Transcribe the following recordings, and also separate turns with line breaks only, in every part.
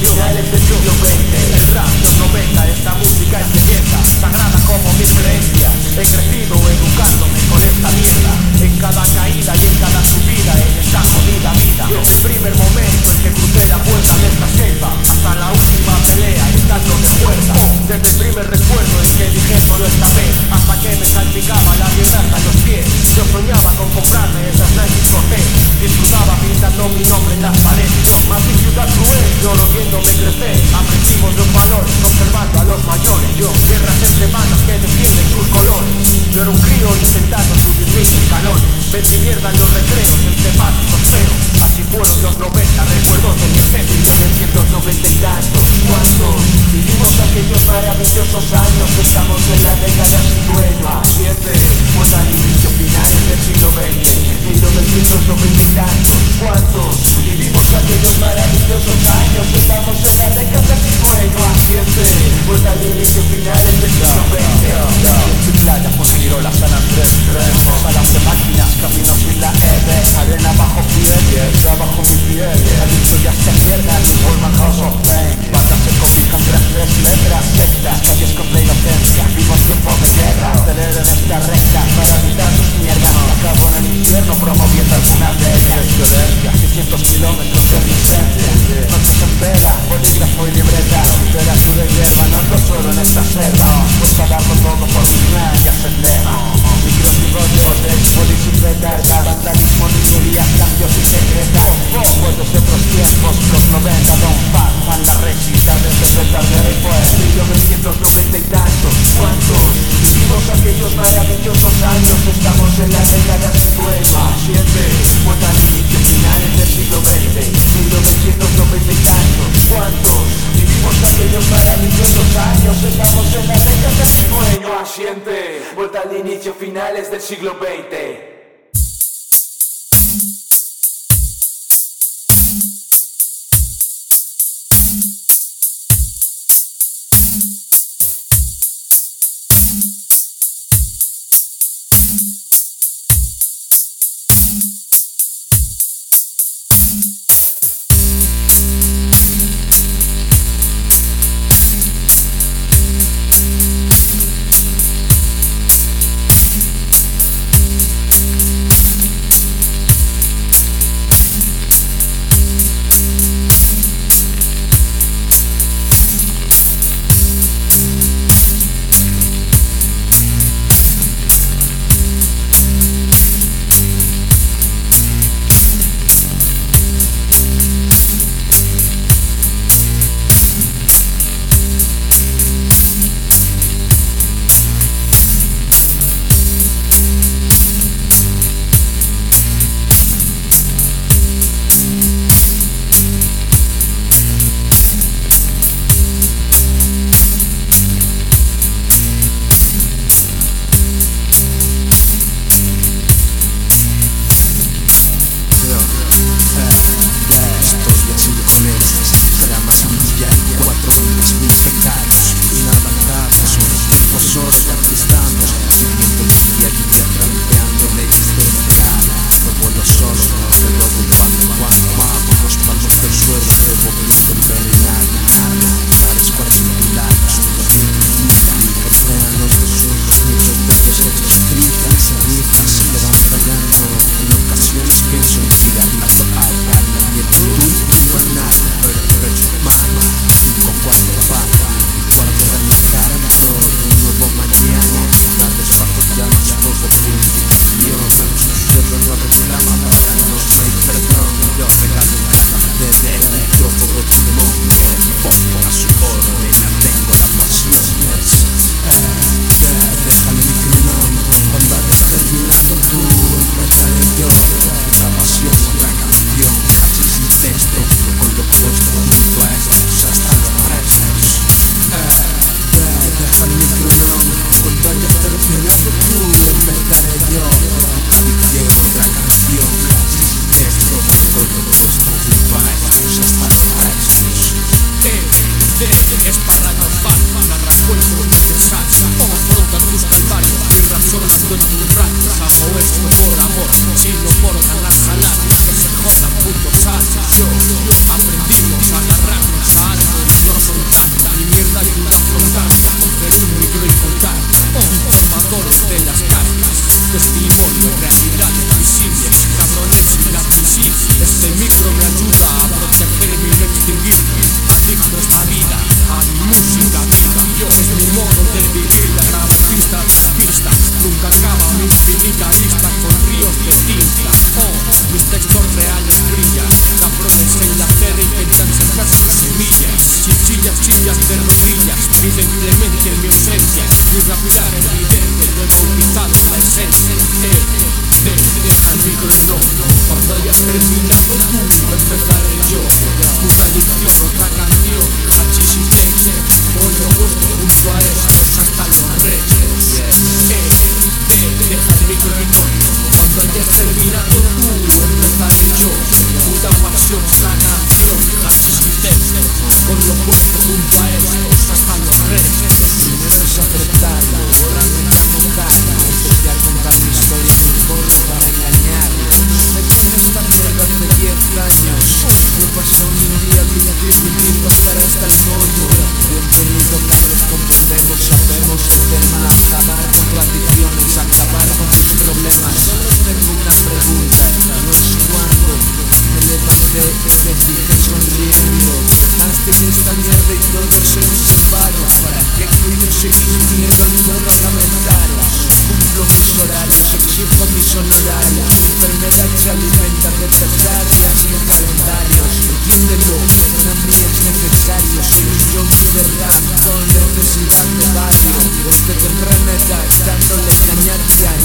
Finales de lluvia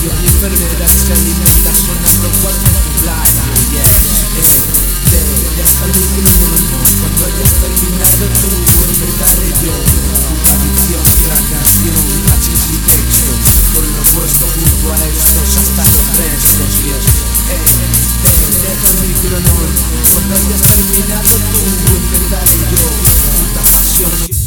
Y
enfermedad que alimenta con agrocuadriculada Y es de hasta el
último Cuando hayas terminado tú, interpretaré yo. Una dicción, la canción, y texto Con lo puesto junto a estos hasta los textos Y es, eh, eh, deja el micro Cuando hayas terminado tú interpretaré yo Puta pasión